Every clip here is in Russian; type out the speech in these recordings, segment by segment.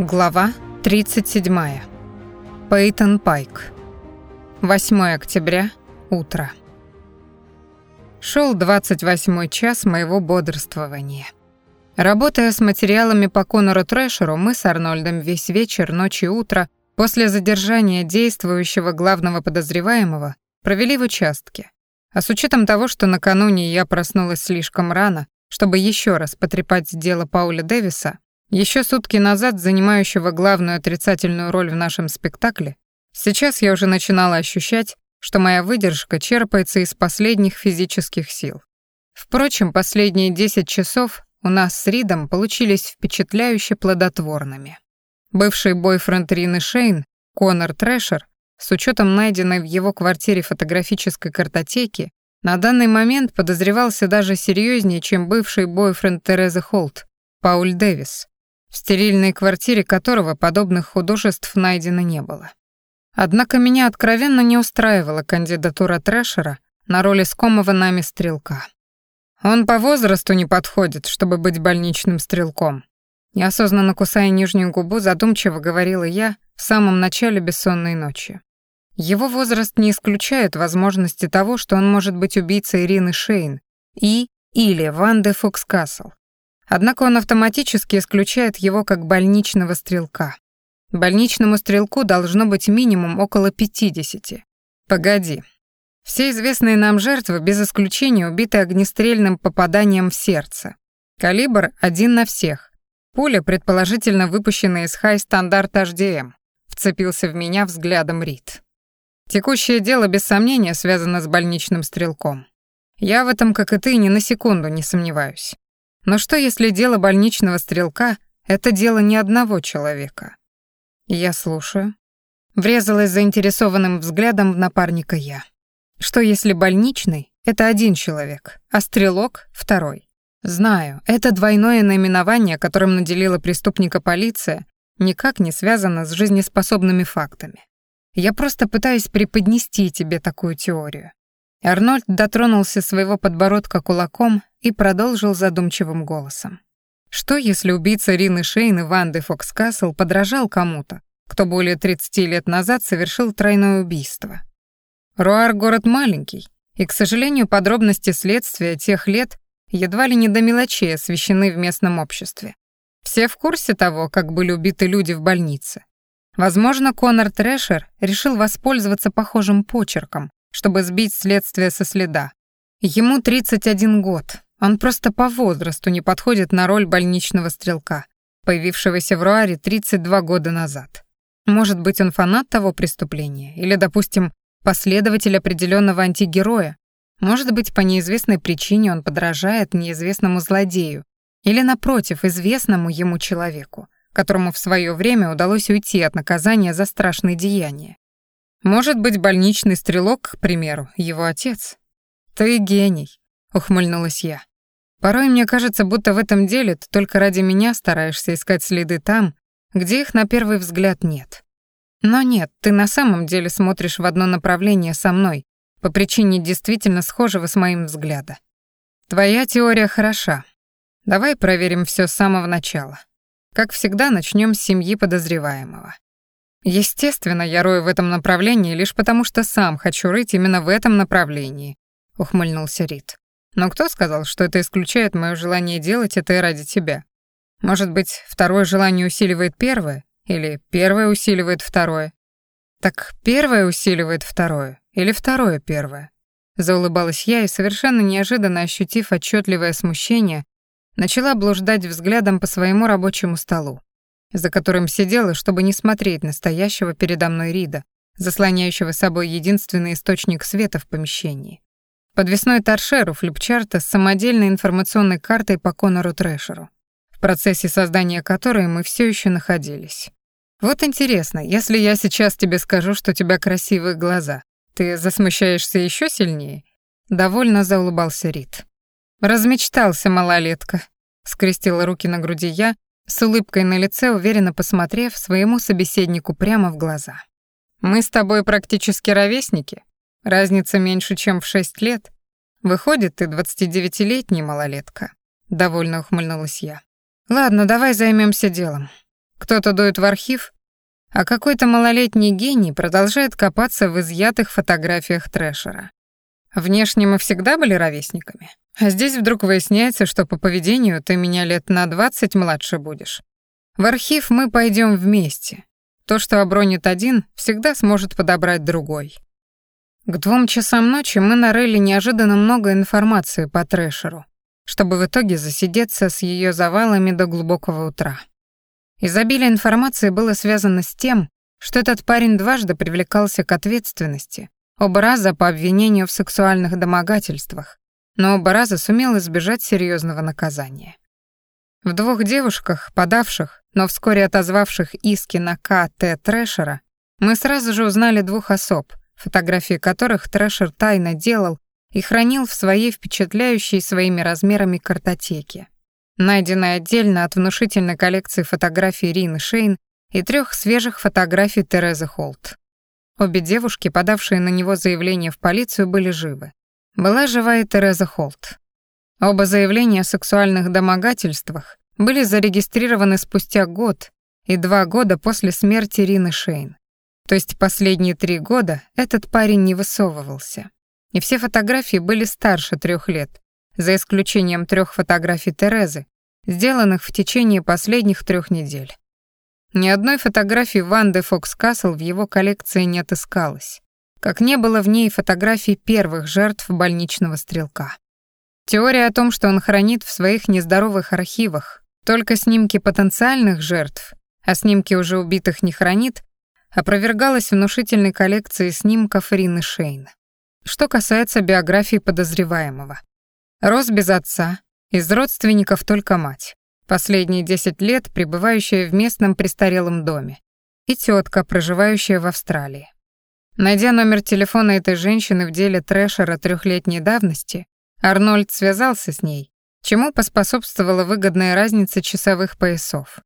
Глава 37. Пейтон Пайк. 8 октября. Утро. Шел 28 час моего бодрствования. Работая с материалами по Конору Трэшеру, мы с Арнольдом весь вечер, ночь и утро после задержания действующего главного подозреваемого провели в участке. А с учетом того, что накануне я проснулась слишком рано, чтобы еще раз потрепать дело Пауля Дэвиса, еще сутки назад занимающего главную отрицательную роль в нашем спектакле, сейчас я уже начинала ощущать, что моя выдержка черпается из последних физических сил. Впрочем, последние 10 часов у нас с Ридом получились впечатляюще плодотворными. Бывший бойфренд Рины Шейн, Конор Трэшер, с учетом найденной в его квартире фотографической картотеки, на данный момент подозревался даже серьезнее, чем бывший бойфренд Терезы Холт, Пауль Дэвис, в стерильной квартире которого подобных художеств найдено не было. Однако меня откровенно не устраивала кандидатура Трэшера на роль искомого нами стрелка. Он по возрасту не подходит, чтобы быть больничным стрелком. Неосознанно кусая нижнюю губу, задумчиво говорила я в самом начале бессонной ночи. Его возраст не исключает возможности того, что он может быть убийцей Ирины Шейн и или Ванды Фокскасл. Однако он автоматически исключает его как больничного стрелка. Больничному стрелку должно быть минимум около 50. Погоди. Все известные нам жертвы без исключения убиты огнестрельным попаданием в сердце. Калибр один на всех. Пуля, предположительно выпущенная из High Standard HDM, вцепился в меня взглядом Рид. Текущее дело без сомнения связано с больничным стрелком. Я в этом, как и ты, ни на секунду не сомневаюсь. Но что если дело больничного стрелка — это дело не одного человека? Я слушаю. Врезалась заинтересованным взглядом в напарника я. Что если больничный — это один человек, а стрелок — второй? Знаю, это двойное наименование, которым наделила преступника полиция, никак не связано с жизнеспособными фактами. Я просто пытаюсь преподнести тебе такую теорию. Арнольд дотронулся своего подбородка кулаком и продолжил задумчивым голосом. Что, если убийца Рины Шейн и Ванды Фокскасл подражал кому-то, кто более 30 лет назад совершил тройное убийство? Руар — город маленький, и, к сожалению, подробности следствия тех лет едва ли не до мелочей освещены в местном обществе. Все в курсе того, как были убиты люди в больнице. Возможно, Конор Трэшер решил воспользоваться похожим почерком, чтобы сбить следствие со следа. Ему 31 год, он просто по возрасту не подходит на роль больничного стрелка, появившегося в Руаре 32 года назад. Может быть, он фанат того преступления, или, допустим, последователь определенного антигероя. Может быть, по неизвестной причине он подражает неизвестному злодею, или, напротив, известному ему человеку, которому в свое время удалось уйти от наказания за страшные деяния. Может быть, больничный стрелок, к примеру, его отец. Ты гений, ухмыльнулась я. Порой мне кажется, будто в этом деле ты только ради меня стараешься искать следы там, где их на первый взгляд нет. Но нет, ты на самом деле смотришь в одно направление со мной, по причине действительно схожего с моим взгляда. Твоя теория хороша. Давай проверим все с самого начала. Как всегда, начнем с семьи подозреваемого. Естественно, я рою в этом направлении лишь потому, что сам хочу рыть именно в этом направлении, ухмыльнулся Рид. Но кто сказал, что это исключает мое желание делать это и ради тебя? Может быть, второе желание усиливает первое или первое усиливает второе? Так первое усиливает второе или второе первое? Заулыбалась я и совершенно неожиданно ощутив отчетливое смущение, начала блуждать взглядом по своему рабочему столу за которым сидела, чтобы не смотреть настоящего передо мной Рида, заслоняющего собой единственный источник света в помещении. Подвесной торшер у флипчарта с самодельной информационной картой по Конору Трэшеру, в процессе создания которой мы все еще находились. Вот интересно, если я сейчас тебе скажу, что у тебя красивые глаза, ты засмущаешься еще сильнее? Довольно заулыбался Рид. Размечтался малолетка, скрестила руки на груди я с улыбкой на лице, уверенно посмотрев своему собеседнику прямо в глаза. «Мы с тобой практически ровесники. Разница меньше, чем в шесть лет. Выходит, ты 29-летний малолетка». Довольно ухмыльнулась я. «Ладно, давай займемся делом. Кто-то дует в архив, а какой-то малолетний гений продолжает копаться в изъятых фотографиях Трэшера. Внешне мы всегда были ровесниками, а здесь вдруг выясняется, что по поведению ты меня лет на двадцать младше будешь. В архив мы пойдем вместе. То, что обронит один, всегда сможет подобрать другой. К двум часам ночи мы нарыли неожиданно много информации по Трэшеру, чтобы в итоге засидеться с ее завалами до глубокого утра. Изобилие информации было связано с тем, что этот парень дважды привлекался к ответственности, оба раза по обвинению в сексуальных домогательствах, но оба сумел избежать серьезного наказания. В двух девушках, подавших, но вскоре отозвавших иски на К.Т. Трэшера, мы сразу же узнали двух особ, фотографии которых Трэшер тайно делал и хранил в своей впечатляющей своими размерами картотеке найденной отдельно от внушительной коллекции фотографий Рины Шейн и трех свежих фотографий Терезы Холт. Обе девушки, подавшие на него заявление в полицию, были живы. Была жива и Тереза Холт. Оба заявления о сексуальных домогательствах были зарегистрированы спустя год и два года после смерти Рины Шейн. То есть последние три года этот парень не высовывался. И все фотографии были старше трех лет, за исключением трех фотографий Терезы, сделанных в течение последних трех недель. Ни одной фотографии Ванды Фокс-Касл в его коллекции не отыскалось, как не было в ней фотографий первых жертв больничного стрелка. Теория о том, что он хранит в своих нездоровых архивах только снимки потенциальных жертв, а снимки уже убитых не хранит, опровергалась внушительной коллекцией снимков Рины Шейн. Что касается биографии подозреваемого. Рос без отца, из родственников только мать, последние 10 лет пребывающая в местном престарелом доме, и тетка, проживающая в Австралии. Найдя номер телефона этой женщины в деле трэшера трехлетней давности, Арнольд связался с ней, чему поспособствовала выгодная разница часовых поясов.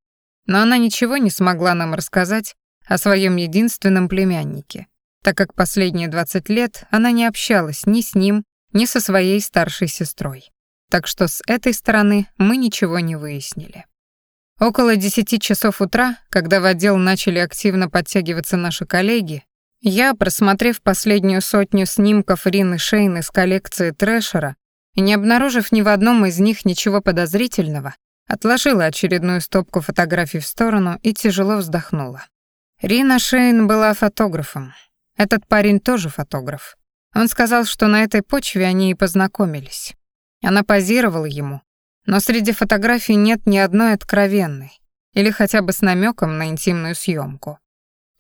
Но она ничего не смогла нам рассказать о своем единственном племяннике, так как последние 20 лет она не общалась ни с ним, ни со своей старшей сестрой так что с этой стороны мы ничего не выяснили. Около 10 часов утра, когда в отдел начали активно подтягиваться наши коллеги, я, просмотрев последнюю сотню снимков Рины Шейн из коллекции Трэшера и не обнаружив ни в одном из них ничего подозрительного, отложила очередную стопку фотографий в сторону и тяжело вздохнула. Рина Шейн была фотографом. Этот парень тоже фотограф. Он сказал, что на этой почве они и познакомились. Она позировала ему, но среди фотографий нет ни одной откровенной или хотя бы с намеком на интимную съемку.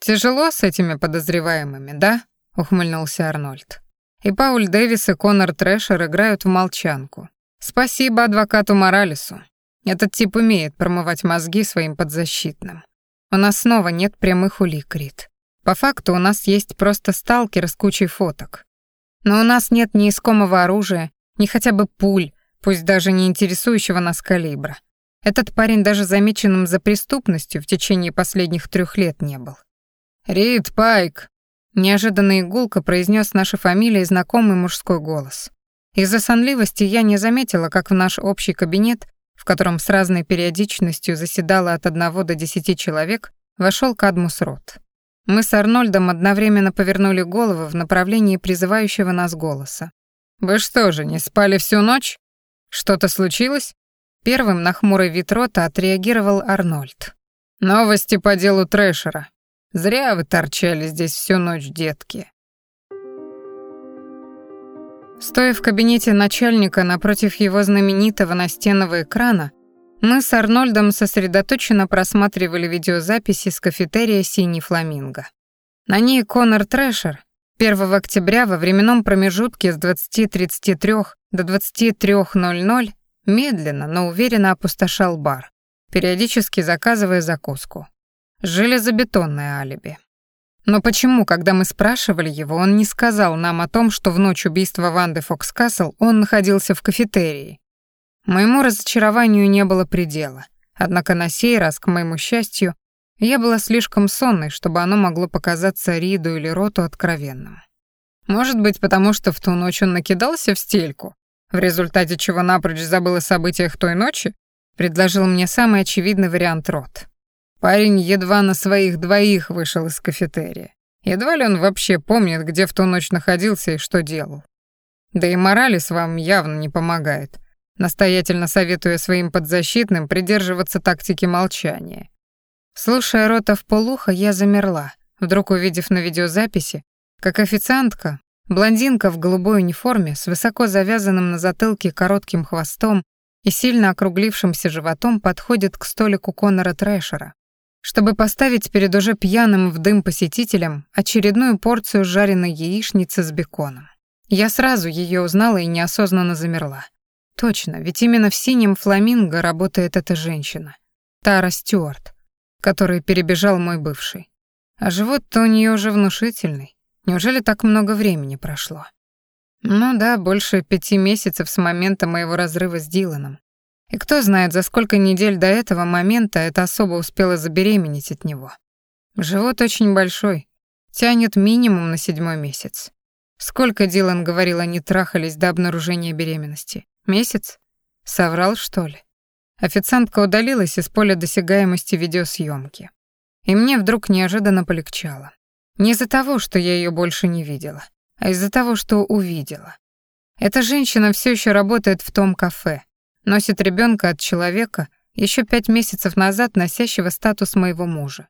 «Тяжело с этими подозреваемыми, да?» — ухмыльнулся Арнольд. И Пауль Дэвис и Конор Трэшер играют в молчанку. Спасибо адвокату Моралесу. Этот тип умеет промывать мозги своим подзащитным. У нас снова нет прямых улик, Рит. По факту у нас есть просто сталкер с кучей фоток. Но у нас нет ни искомого оружия, ни хотя бы пуль, пусть даже не интересующего нас калибра. Этот парень даже замеченным за преступностью в течение последних трех лет не был. «Рид Пайк!» Неожиданно игулка произнес наши фамилии знакомый мужской голос. Из-за сонливости я не заметила, как в наш общий кабинет, в котором с разной периодичностью заседало от одного до десяти человек, вошел Кадмус Рот. Мы с Арнольдом одновременно повернули головы в направлении призывающего нас голоса. «Вы что же, не спали всю ночь? Что-то случилось?» Первым на хмурый вид рота отреагировал Арнольд. «Новости по делу Трэшера. Зря вы торчали здесь всю ночь, детки». Стоя в кабинете начальника напротив его знаменитого настенного экрана, мы с Арнольдом сосредоточенно просматривали видеозаписи с кафетерия «Синий фламинго». На ней Конор Трэшер, 1 октября во временном промежутке с 20.33 до 23.00 медленно, но уверенно опустошал бар, периодически заказывая закуску. Железобетонное алиби. Но почему, когда мы спрашивали его, он не сказал нам о том, что в ночь убийства Ванды Фокскасл он находился в кафетерии? Моему разочарованию не было предела. Однако на сей раз, к моему счастью, я была слишком сонной, чтобы оно могло показаться Риду или Роту откровенным. Может быть, потому что в ту ночь он накидался в стельку, в результате чего напрочь забыл о событиях той ночи, предложил мне самый очевидный вариант Рот. Парень едва на своих двоих вышел из кафетерия. Едва ли он вообще помнит, где в ту ночь находился и что делал. Да и Моралес вам явно не помогает, настоятельно советуя своим подзащитным придерживаться тактики молчания. Слушая рота в полухо, я замерла, вдруг увидев на видеозаписи, как официантка, блондинка в голубой униформе с высоко завязанным на затылке коротким хвостом и сильно округлившимся животом подходит к столику Конора Трэшера, чтобы поставить перед уже пьяным в дым посетителем очередную порцию жареной яичницы с беконом. Я сразу ее узнала и неосознанно замерла. Точно, ведь именно в синем фламинго работает эта женщина. Тара Стюарт, который перебежал мой бывший. А живот-то у нее уже внушительный. Неужели так много времени прошло? Ну да, больше пяти месяцев с момента моего разрыва с Диланом. И кто знает, за сколько недель до этого момента эта особа успела забеременеть от него. Живот очень большой, тянет минимум на седьмой месяц. Сколько Дилан говорил, они трахались до обнаружения беременности? Месяц? Соврал, что ли? Официантка удалилась из поля досягаемости видеосъемки. И мне вдруг неожиданно полегчало. Не из-за того, что я ее больше не видела, а из-за того, что увидела. Эта женщина все еще работает в том кафе, носит ребенка от человека, еще пять месяцев назад носящего статус моего мужа.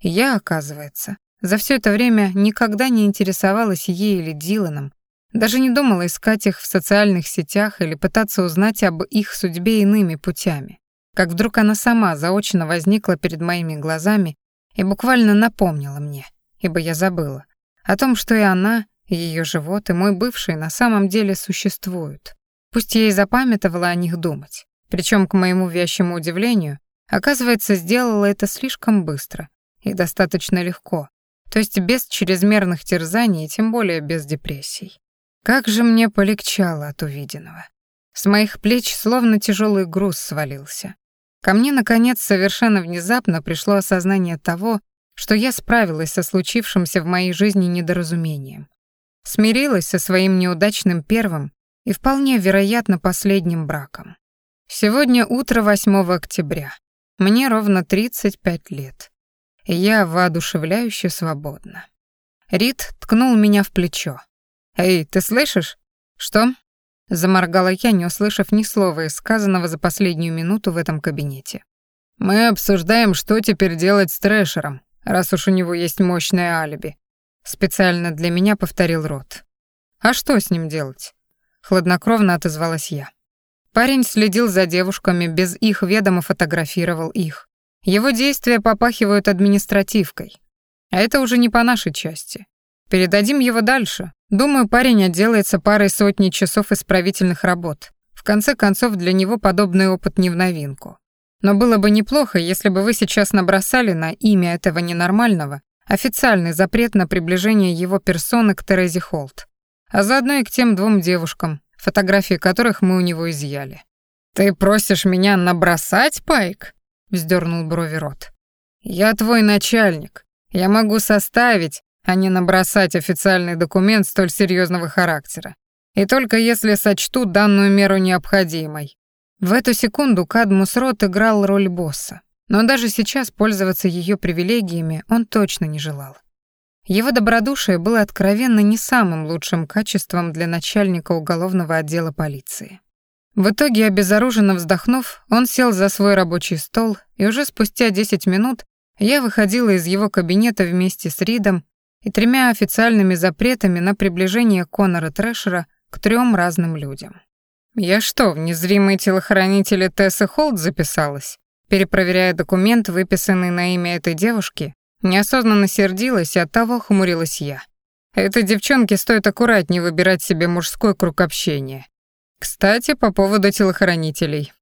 Я, оказывается, за все это время никогда не интересовалась ей или Диланом, даже не думала искать их в социальных сетях или пытаться узнать об их судьбе иными путями. Как вдруг она сама заочно возникла перед моими глазами и буквально напомнила мне, ибо я забыла, о том, что и она, и ее живот, и мой бывший на самом деле существуют. Пусть я и запамятовала о них думать. Причем, к моему вящему удивлению, оказывается, сделала это слишком быстро и достаточно легко, то есть без чрезмерных терзаний и тем более без депрессий. Как же мне полегчало от увиденного. С моих плеч словно тяжелый груз свалился. Ко мне, наконец, совершенно внезапно пришло осознание того, что я справилась со случившимся в моей жизни недоразумением. Смирилась со своим неудачным первым и вполне вероятно последним браком. Сегодня утро 8 октября. Мне ровно 35 лет я воодушевляюще свободна. Рид ткнул меня в плечо. «Эй, ты слышишь?» «Что?» Заморгала я, не услышав ни слова из сказанного за последнюю минуту в этом кабинете. «Мы обсуждаем, что теперь делать с Трэшером, раз уж у него есть мощное алиби», специально для меня повторил Рот. «А что с ним делать?» Хладнокровно отозвалась я. Парень следил за девушками, без их ведома фотографировал их. Его действия попахивают административкой. А это уже не по нашей части. Передадим его дальше. Думаю, парень отделается парой сотни часов исправительных работ. В конце концов, для него подобный опыт не в новинку. Но было бы неплохо, если бы вы сейчас набросали на имя этого ненормального официальный запрет на приближение его персоны к Терезе Холт, а заодно и к тем двум девушкам, фотографии которых мы у него изъяли. «Ты просишь меня набросать, Пайк?» — вздернул брови рот. «Я твой начальник. Я могу составить, а не набросать официальный документ столь серьезного характера. И только если сочту данную меру необходимой». В эту секунду Кадмус Рот играл роль босса, но даже сейчас пользоваться ее привилегиями он точно не желал. Его добродушие было откровенно не самым лучшим качеством для начальника уголовного отдела полиции. В итоге, обезоруженно вздохнув, он сел за свой рабочий стол, и уже спустя 10 минут я выходила из его кабинета вместе с Ридом и тремя официальными запретами на приближение Конора Трэшера к трем разным людям. «Я что, в незримые телохранители Тессы Холд записалась?» Перепроверяя документ, выписанный на имя этой девушки, неосознанно сердилась и оттого хмурилась я. Этой девчонке стоит аккуратнее выбирать себе мужской круг общения. Кстати, по поводу телохранителей.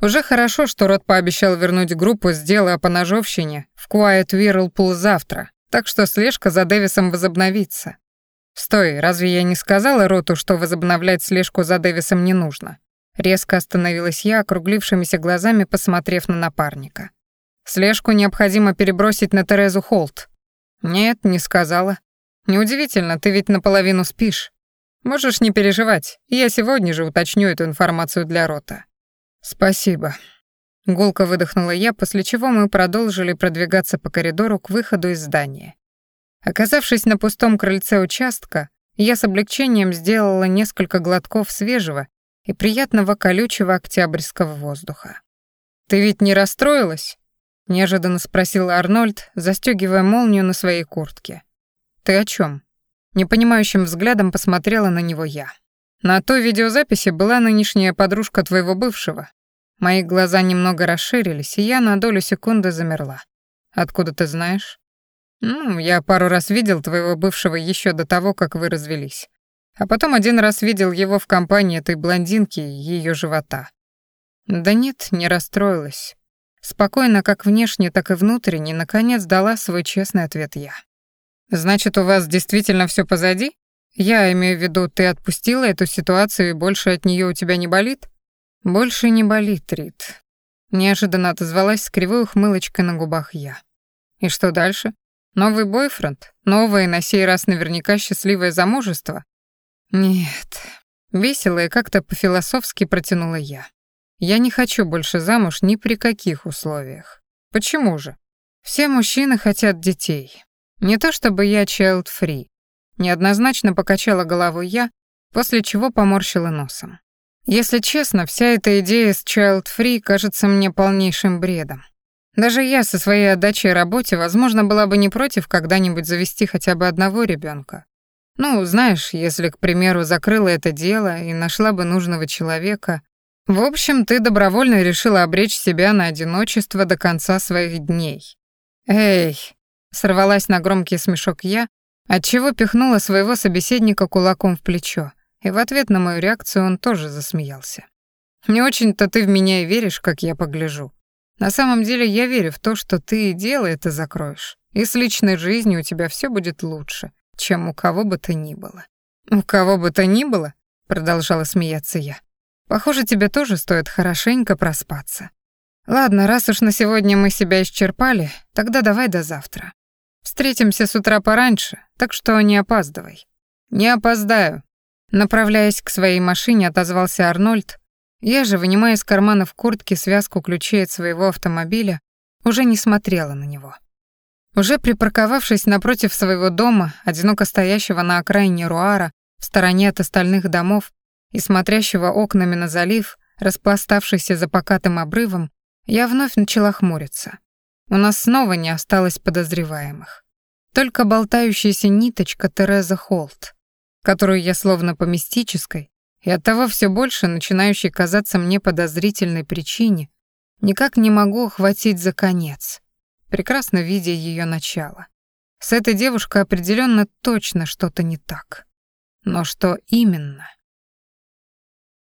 Уже хорошо, что Рот пообещал вернуть группу с дела о поножовщине в Quiet Whirlpool завтра, так что слежка за Дэвисом возобновится. Стой, разве я не сказала Роту, что возобновлять слежку за Дэвисом не нужно? Резко остановилась я, округлившимися глазами посмотрев на напарника. Слежку необходимо перебросить на Терезу Холт. Нет, не сказала. Неудивительно, ты ведь наполовину спишь. Можешь не переживать, я сегодня же уточню эту информацию для рота. Спасибо. Гулко выдохнула я, после чего мы продолжили продвигаться по коридору к выходу из здания. Оказавшись на пустом крыльце участка, я с облегчением сделала несколько глотков свежего и приятного колючего октябрьского воздуха. «Ты ведь не расстроилась?» — неожиданно спросил Арнольд, застегивая молнию на своей куртке. «Ты о чем? Непонимающим взглядом посмотрела на него я. «На той видеозаписи была нынешняя подружка твоего бывшего, Мои глаза немного расширились, и я на долю секунды замерла. «Откуда ты знаешь?» «Ну, я пару раз видел твоего бывшего еще до того, как вы развелись. А потом один раз видел его в компании этой блондинки и ее живота». «Да нет, не расстроилась. Спокойно, как внешне, так и внутренне, наконец дала свой честный ответ я. «Значит, у вас действительно все позади? Я имею в виду, ты отпустила эту ситуацию и больше от нее у тебя не болит?» «Больше не болит, Рит», — неожиданно отозвалась с кривой ухмылочкой на губах я. «И что дальше? Новый бойфренд? Новое, на сей раз наверняка счастливое замужество?» «Нет». Весело и как-то по-философски протянула я. «Я не хочу больше замуж ни при каких условиях. Почему же? Все мужчины хотят детей. Не то чтобы я child-free». Неоднозначно покачала головой я, после чего поморщила носом. Если честно, вся эта идея с Child Free кажется мне полнейшим бредом. Даже я со своей отдачей работе, возможно, была бы не против когда-нибудь завести хотя бы одного ребенка. Ну, знаешь, если, к примеру, закрыла это дело и нашла бы нужного человека. В общем, ты добровольно решила обречь себя на одиночество до конца своих дней. Эй, сорвалась на громкий смешок я, отчего пихнула своего собеседника кулаком в плечо и в ответ на мою реакцию он тоже засмеялся. «Не очень-то ты в меня и веришь, как я погляжу. На самом деле я верю в то, что ты и дело это закроешь, и с личной жизнью у тебя все будет лучше, чем у кого бы то ни было». «У кого бы то ни было?» — продолжала смеяться я. «Похоже, тебе тоже стоит хорошенько проспаться. Ладно, раз уж на сегодня мы себя исчерпали, тогда давай до завтра. Встретимся с утра пораньше, так что не опаздывай». «Не опоздаю», Направляясь к своей машине, отозвался Арнольд. Я же, вынимая из кармана в куртке связку ключей от своего автомобиля, уже не смотрела на него. Уже припарковавшись напротив своего дома, одиноко стоящего на окраине Руара, в стороне от остальных домов и смотрящего окнами на залив, распластавшийся за покатым обрывом, я вновь начала хмуриться. У нас снова не осталось подозреваемых. Только болтающаяся ниточка Тереза Холт, которую я словно по мистической и оттого все больше начинающей казаться мне подозрительной причине, никак не могу охватить за конец, прекрасно видя ее начало. С этой девушкой определенно точно что-то не так. Но что именно?